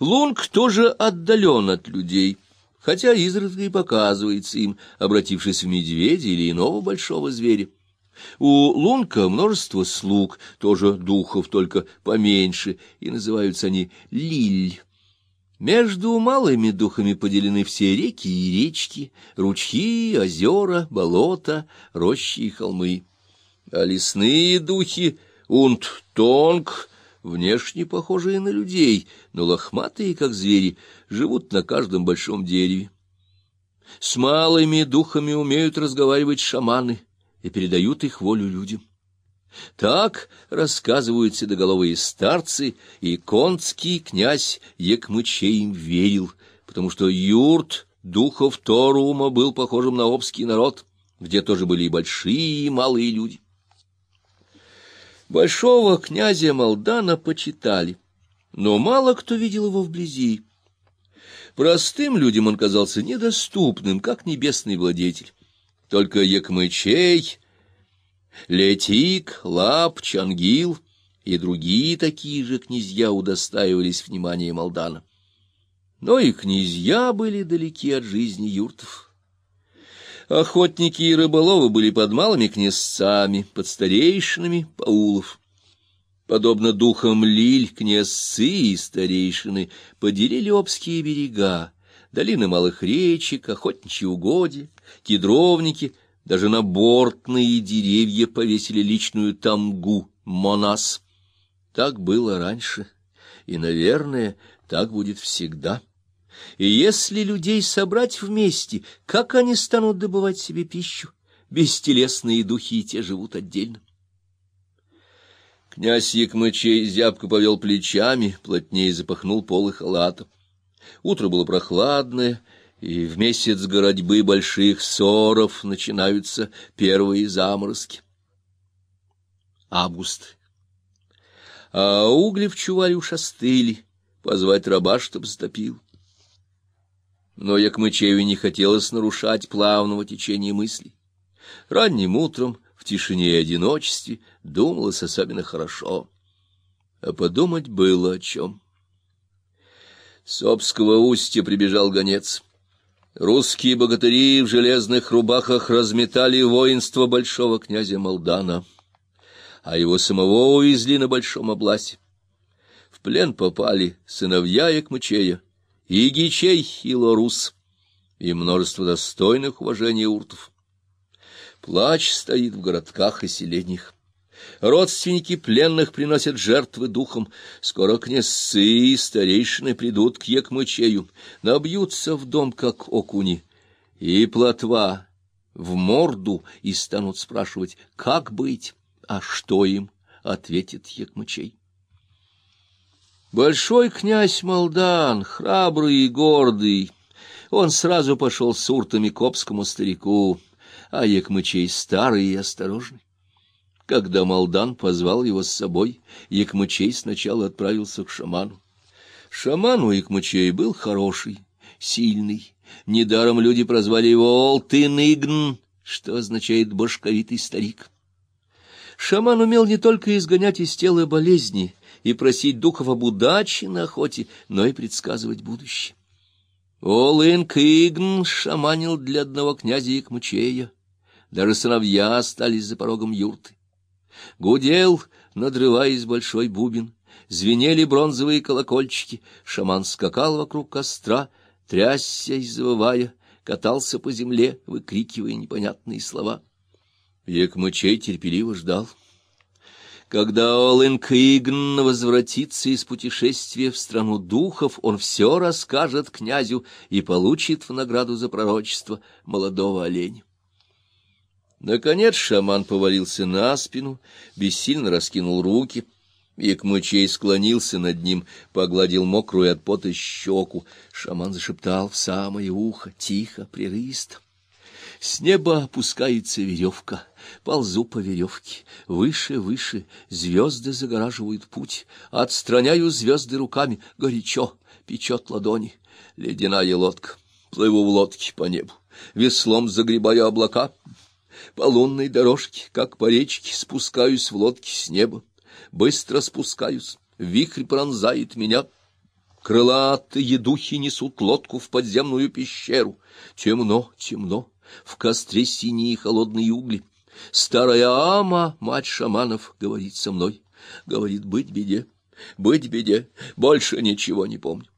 Лунг тоже отдален от людей, хотя изредка и показывается им, обратившись в медведя или иного большого зверя. У Лунка множество слуг, тоже духов, только поменьше, и называются они Лиль. Между малыми духами поделены все реки и речки, ручьи, озера, болота, рощи и холмы. А лесные духи Унт-Тонг, внешне похожие на людей, но лохматые, как звери, живут на каждом большом дереве. С малыми духами умеют разговаривать шаманы — и передают их волю людям. Так рассказывают седоголовые старцы, и конский князь Екмычей им верил, потому что юрт духов Торума был похожим на обский народ, где тоже были и большие, и малые люди. Большого князя Молдана почитали, но мало кто видел его вблизи. Простым людям он казался недоступным, как небесный владетель. Только Якмычей, Летик, Лап, Чангил и другие такие же князья удостаивались внимания Молдана. Но и князья были далеки от жизни юртов. Охотники и рыболовы были под малыми князцами, под старейшинами паулов. Подобно духам Лиль, князцы и старейшины поделили обские берега, долины малых речек, охотничьи угодья, кедровники, даже на бортные деревья повесили личную тамгу, монас. Так было раньше, и, наверное, так будет всегда. И если людей собрать вместе, как они станут добывать себе пищу? Бестелесные духи и те живут отдельно. Князь Якмычей зябко повел плечами, плотнее запахнул полы халата. Утро было прохладное, и в месяц городьбы больших ссоров начинаются первые заморозки. Август. А угли в чуваре уж остыли, позвать раба, чтоб затопил. Но Якмычею не хотелось нарушать плавного течения мыслей. Ранним утром, в тишине и одиночестве, думалось особенно хорошо. А подумать было о чем. С Обского устья прибежал гонец. Русские богатыри в железных рубахах разметали воинство большого князя Молдана, а его самого увезли на большом обласе. В плен попали сыновья Якмычея, Игичей и Лорус, и множество достойных уважения уртов. Плач стоит в городках и селениях. Родственники пленных приносят жертвы духом. Скоро князцы и старейшины придут к Екмычею, набьются в дом, как окуни, и плотва в морду и станут спрашивать, как быть, а что им, ответит Екмычей. Большой князь Молдан, храбрый и гордый, он сразу пошел с уртами к обскому старику, а Екмычей старый и осторожный. Когда Молдан позвал его с собой, Якмычей сначала отправился к шаману. Шаман у Якмычей был хороший, сильный. Недаром люди прозвали его Олтыныгн, что означает «башковитый старик». Шаман умел не только изгонять из тела болезни и просить духов об удаче на охоте, но и предсказывать будущее. Олынкыгн шаманил для одного князя Якмычея. Даже сыновья остались за порогом юрты. Гудел, надрываясь большой бубен, звенели бронзовые колокольчики, шаман скакал вокруг костра, трясся и завывая, катался по земле, выкрикивая непонятные слова. Якмычей терпеливо ждал. Когда Олынкигн возвратится из путешествия в страну духов, он все расскажет князю и получит в награду за пророчество молодого оленя. Наконец шаман повалился на спину, бессильно раскинул руки. Якмычей склонился над ним, погладил мокрую от пота щеку. Шаман зашептал в самое ухо, тихо, прерывисто. С неба опускается веревка, ползу по веревке, выше, выше, звезды загораживают путь, отстраняю звезды руками, горячо, печет ладони, ледяная лодка, плыву в лодке по небу, веслом загребаю облака, по лунной дорожке, как по речке, спускаюсь в лодке с неба. Быстро спускаюсь, вихрь пронзает меня. Крылатые духи несут лодку в подземную пещеру. Темно, темно, в костре синие холодные угли. Старая Ама, мать шаманов, говорит со мной, говорит быть беде, быть беде, больше ничего не помню.